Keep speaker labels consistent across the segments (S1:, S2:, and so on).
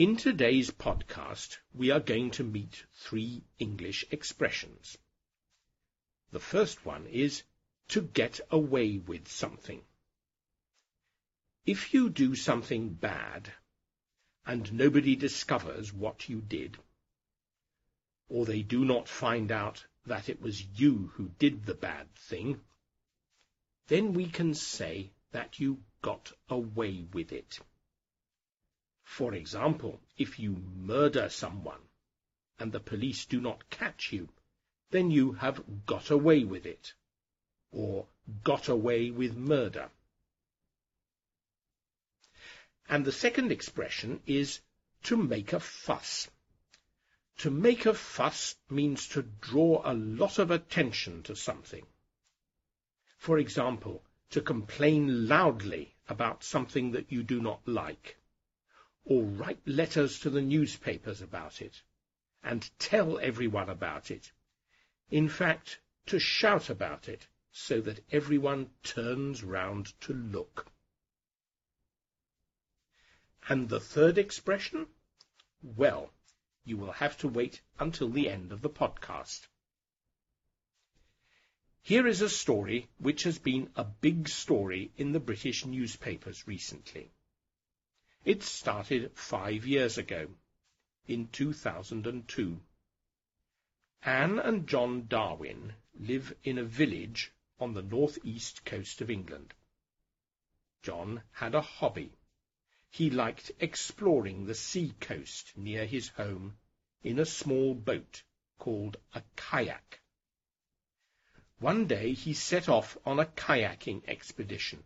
S1: In today's podcast, we are going to meet three English expressions. The first one is to get away with something. If you do something bad and nobody discovers what you did, or they do not find out that it was you who did the bad thing, then we can say that you got away with it. For example, if you murder someone and the police do not catch you, then you have got away with it, or got away with murder. And the second expression is to make a fuss. To make a fuss means to draw a lot of attention to something. For example, to complain loudly about something that you do not like, or write letters to the newspapers about it, and tell everyone about it. In fact, to shout about it so that everyone turns round to look. And the third expression? Well, you will have to wait until the end of the podcast. Here is a story which has been a big story in the British newspapers recently. It started five years ago, in 2002. Anne and John Darwin live in a village on the northeast coast of England. John had a hobby. He liked exploring the sea coast near his home in a small boat called a kayak. One day he set off on a kayaking expedition.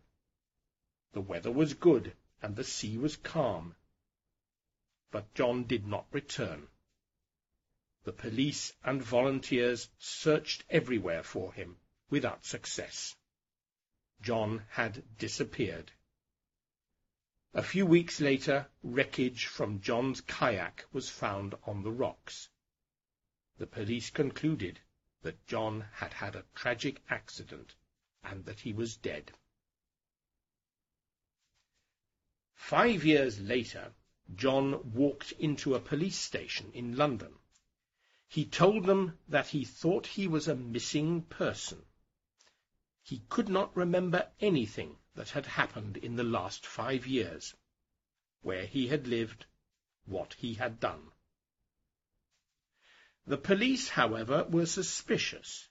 S1: The weather was good and the sea was calm. But John did not return. The police and volunteers searched everywhere for him without success. John had disappeared. A few weeks later, wreckage from John's kayak was found on the rocks. The police concluded that John had had a tragic accident and that he was dead. Five years later, John walked into a police station in London. He told them that he thought he was a missing person. He could not remember anything that had happened in the last five years, where he had lived, what he had done. The police, however, were suspicious.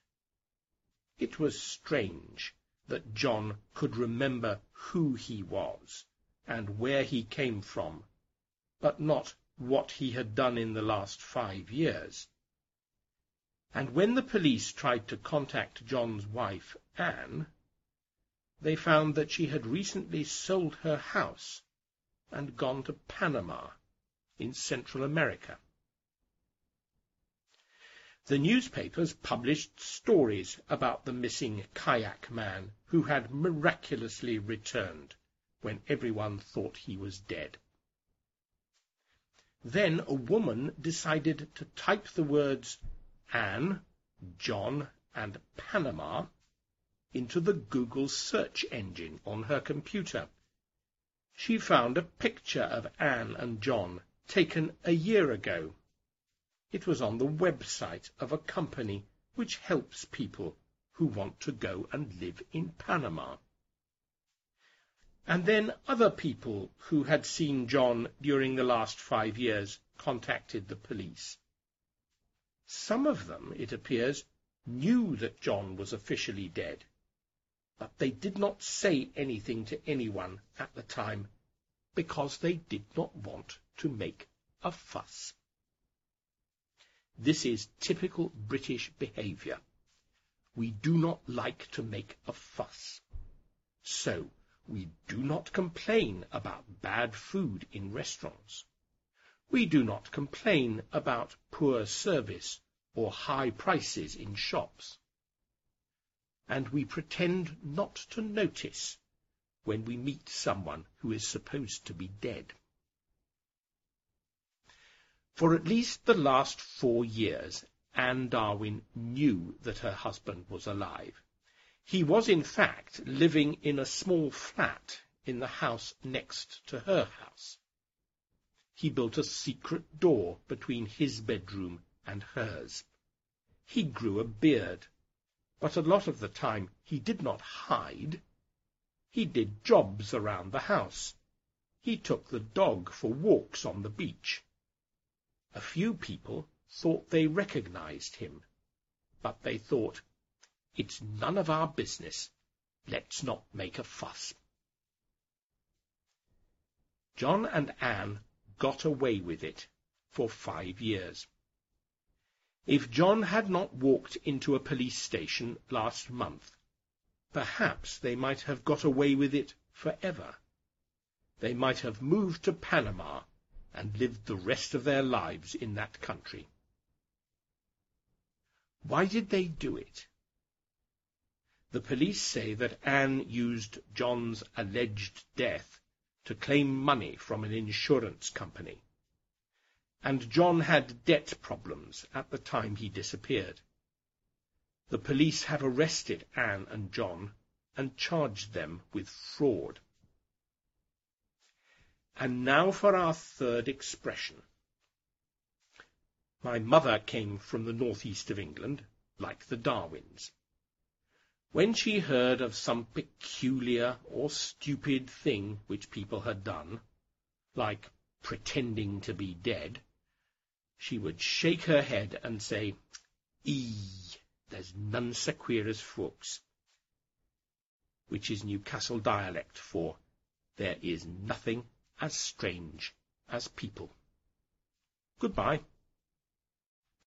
S1: It was strange that John could remember who he was and where he came from, but not what he had done in the last five years. And when the police tried to contact John's wife, Anne, they found that she had recently sold her house and gone to Panama in Central America. The newspapers published stories about the missing kayak man who had miraculously returned when everyone thought he was dead. Then a woman decided to type the words Anne, John, and Panama into the Google search engine on her computer. She found a picture of Anne and John taken a year ago. It was on the website of a company which helps people who want to go and live in Panama. And then other people who had seen John during the last five years contacted the police. Some of them, it appears, knew that John was officially dead but they did not say anything to anyone at the time because they did not want to make a fuss. This is typical British behaviour. We do not like to make a fuss. So, we do not complain about bad food in restaurants. We do not complain about poor service or high prices in shops and we pretend not to notice when we meet someone who is supposed to be dead. For at least the last four years, Anne Darwin knew that her husband was alive. He was, in fact, living in a small flat in the house next to her house. he built a secret door between his bedroom and hers. He grew a beard, but a lot of the time he did not hide. He did jobs around the house. He took the dog for walks on the beach. A few people thought they recognized him, but they thought, it's none of our business. Let's not make a fuss. John and Anne got away with it for five years. If John had not walked into a police station last month, perhaps they might have got away with it forever. They might have moved to Panama and lived the rest of their lives in that country. Why did they do it? The police say that Anne used John's alleged death to claim money from an insurance company and John had debt problems at the time he disappeared. The police have arrested Anne and John and charged them with fraud. And now for our third expression. My mother came from the northeast of England, like the Darwins. When she heard of some peculiar or stupid thing which people had done, like pretending to be dead, she would shake her head and say, Ee, there's none so queer as folks, which is Newcastle dialect for there is nothing as strange as people. Goodbye.